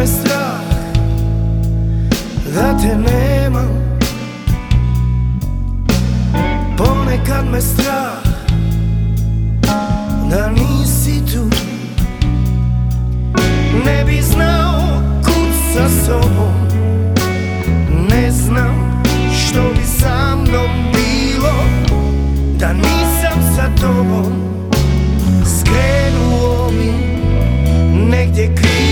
Me strah da te nema Ponekad me strah da nisi tu ne bi znao kud sa sobom. Ne znam što bi sa mnom bilo Da nisam sa tobom. Skrenuo mi negdje krivo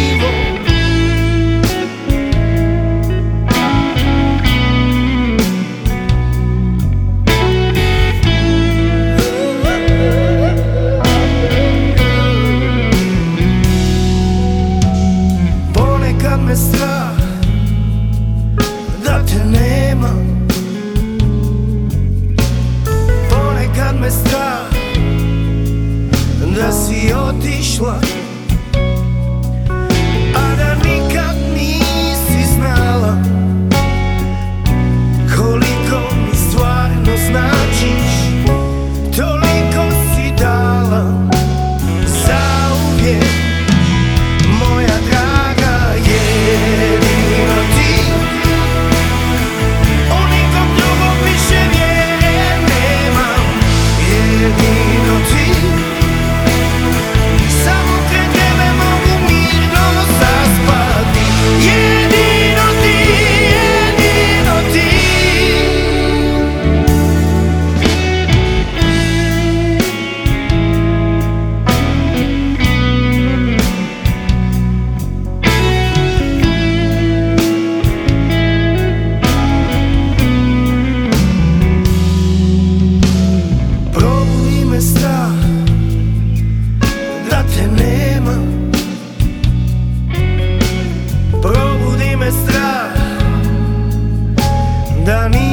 Dani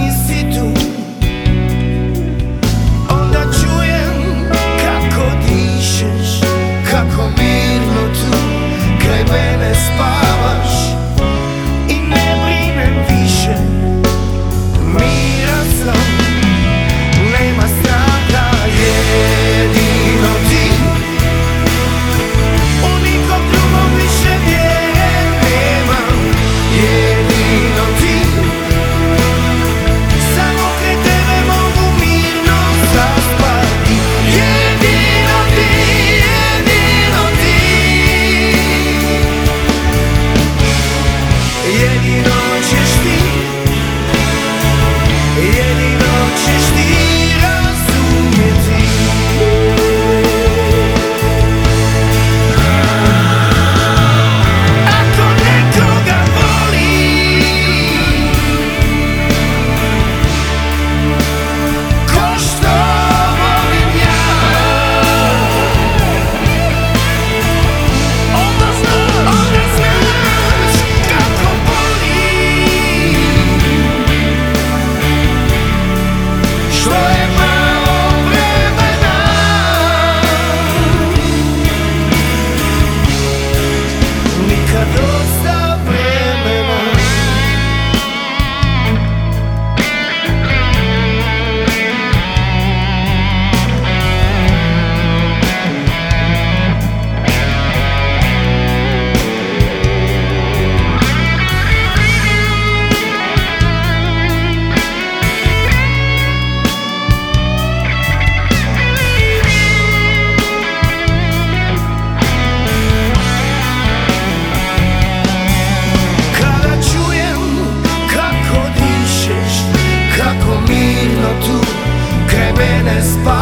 spot.